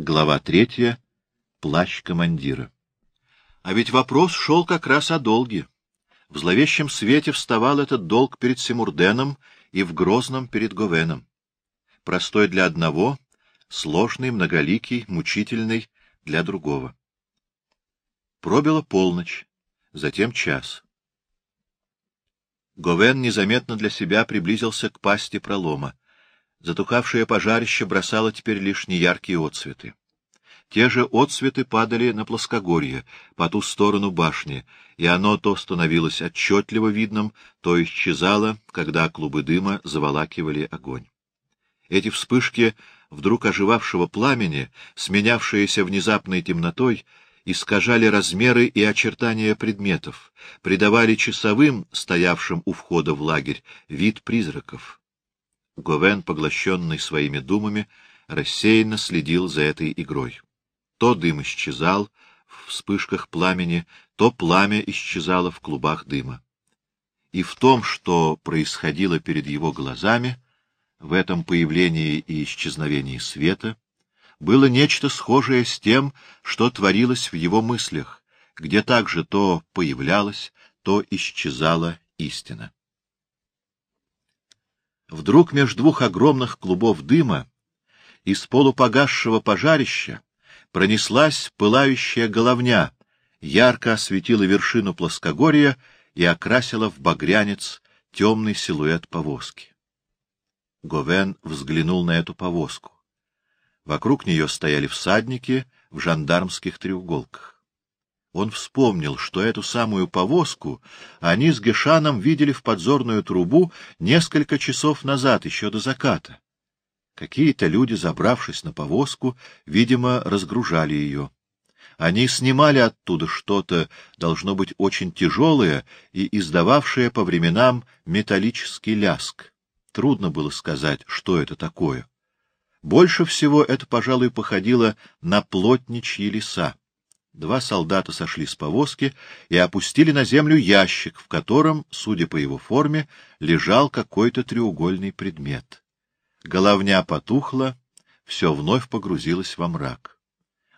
Глава третья. Плащ командира. А ведь вопрос шел как раз о долге. В зловещем свете вставал этот долг перед Симурденом и в Грозном перед Говеном. Простой для одного, сложный, многоликий, мучительный для другого. Пробила полночь, затем час. Говен незаметно для себя приблизился к пасти пролома. Затухавшее пожарище бросало теперь лишь неяркие отцветы. Те же отцветы падали на плоскогорье, по ту сторону башни, и оно то становилось отчетливо видным, то исчезало, когда клубы дыма заволакивали огонь. Эти вспышки вдруг оживавшего пламени, сменявшиеся внезапной темнотой, искажали размеры и очертания предметов, придавали часовым, стоявшим у входа в лагерь, вид призраков. Говен, поглощенный своими думами, рассеянно следил за этой игрой. То дым исчезал в вспышках пламени, то пламя исчезало в клубах дыма. И в том, что происходило перед его глазами, в этом появлении и исчезновении света, было нечто схожее с тем, что творилось в его мыслях, где также то появлялась, то исчезала истина. Вдруг между двух огромных клубов дыма из полупогасшего пожарища пронеслась пылающая головня, ярко осветила вершину плоскогорья и окрасила в багрянец темный силуэт повозки. Говен взглянул на эту повозку. Вокруг нее стояли всадники в жандармских треуголках. Он вспомнил, что эту самую повозку они с Гешаном видели в подзорную трубу несколько часов назад, еще до заката. Какие-то люди, забравшись на повозку, видимо, разгружали ее. Они снимали оттуда что-то, должно быть, очень тяжелое и издававшее по временам металлический ляск. Трудно было сказать, что это такое. Больше всего это, пожалуй, походило на плотничьи леса. Два солдата сошли с повозки и опустили на землю ящик, в котором, судя по его форме, лежал какой-то треугольный предмет. Головня потухла, все вновь погрузилось во мрак.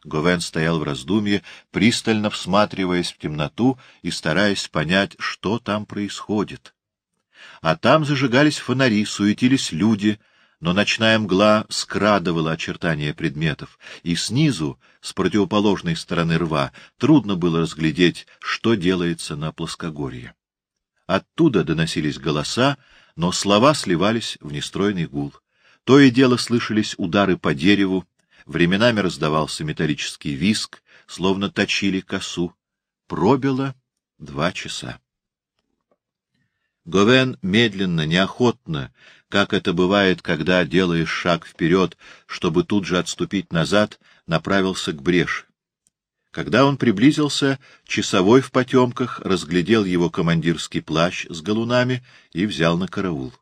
Говен стоял в раздумье, пристально всматриваясь в темноту и стараясь понять, что там происходит. А там зажигались фонари, суетились люди — но ночная мгла скрадывала очертания предметов, и снизу, с противоположной стороны рва, трудно было разглядеть, что делается на плоскогорье. Оттуда доносились голоса, но слова сливались в нестройный гул. То и дело слышались удары по дереву, временами раздавался металлический виск, словно точили косу. Пробило два часа. Говен медленно, неохотно, как это бывает, когда делаешь шаг вперед, чтобы тут же отступить назад, направился к бреши. Когда он приблизился, часовой в потемках разглядел его командирский плащ с галунами и взял на караул.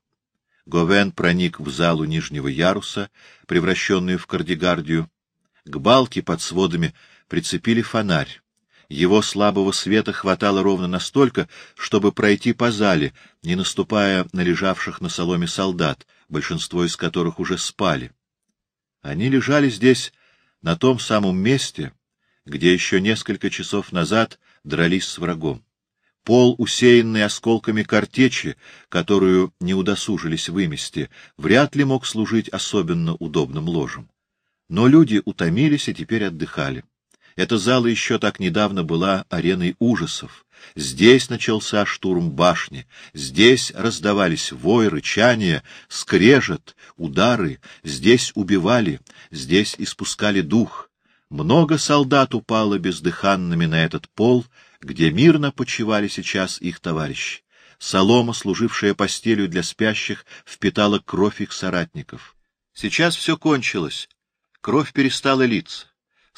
Говен проник в залу нижнего яруса, превращенную в кардигардию. К балке под сводами прицепили фонарь. Его слабого света хватало ровно настолько, чтобы пройти по зале, не наступая на лежавших на соломе солдат, большинство из которых уже спали. Они лежали здесь, на том самом месте, где еще несколько часов назад дрались с врагом. Пол, усеянный осколками картечи, которую не удосужились вымести, вряд ли мог служить особенно удобным ложем. Но люди утомились и теперь отдыхали. Эта зала еще так недавно была ареной ужасов. Здесь начался штурм башни, здесь раздавались вой, рычания, скрежет, удары, здесь убивали, здесь испускали дух. Много солдат упало бездыханными на этот пол, где мирно почивали сейчас их товарищи. Солома, служившая постелью для спящих, впитала кровь их соратников. Сейчас все кончилось. Кровь перестала литься.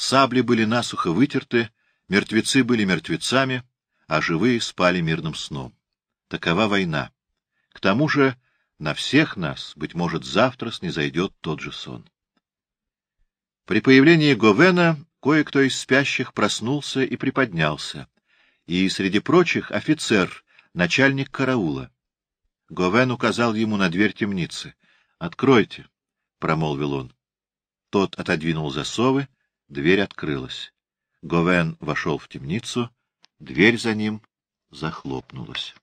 Сабли были насухо вытерты, мертвецы были мертвецами, а живые спали мирным сном. Такова война. К тому же на всех нас, быть может, завтра снизойдет тот же сон. При появлении Говена кое-кто из спящих проснулся и приподнялся, и среди прочих офицер, начальник караула. Говен указал ему на дверь темницы. — Откройте, — промолвил он. Тот отодвинул засовы, дверь открылась. Говен вошел в темницу, дверь за ним захлопнулась.